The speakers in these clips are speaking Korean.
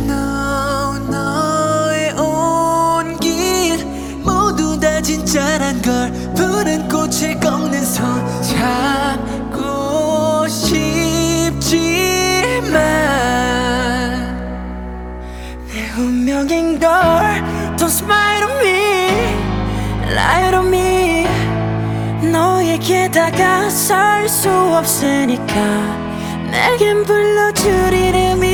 know 너의 온 길. 모두 다 진짜란 걸 푸른 꽃을 꺾는 손. 잡고 싶지만 내 운명인 걸 Don't smile on me Lie to me. 너에게 다가설 수 없으니까. 내겐 불러줄 이름이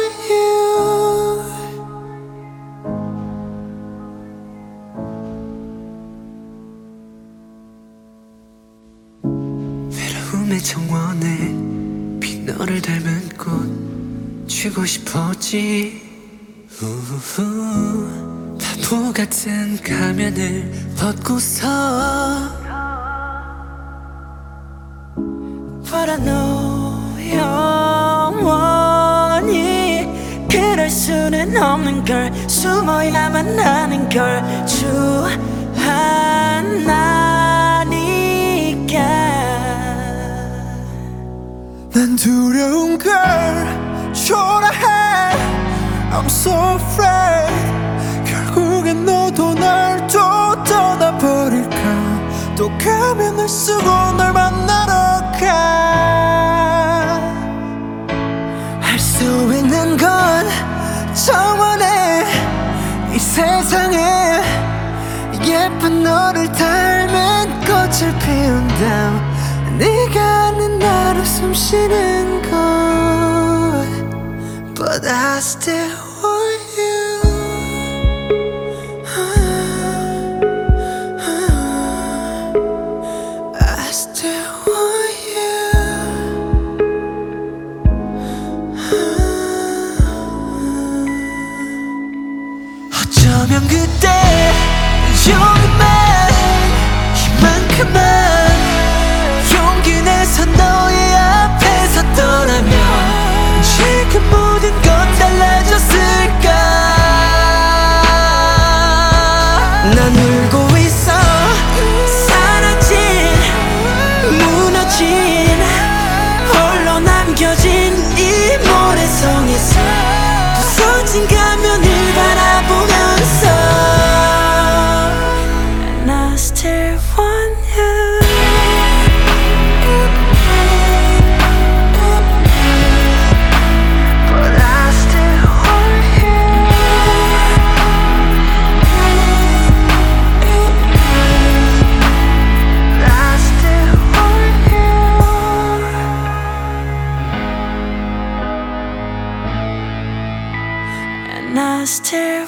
외로움의 정원에 빈 너를 닮은 꽃 쥐고 싶었지. 우후 바보 같은 가면을 벗고서 But I know 영원히 그럴 수는 없는 걸. 숨어야만 하는 걸. 주 두려운 걸 초라해. I'm so afraid. 결국엔 너도 날 또 떠나버릴까? 또 가면을 쓰고 널 만나러 가할 수 있는 건 정원에 이 세상에. 예쁜 너를 닮은 꽃을 피운다. 네가 아는 나로 숨 쉬는 곳 But I still want you I still want you 어쩌면 그 she. nas te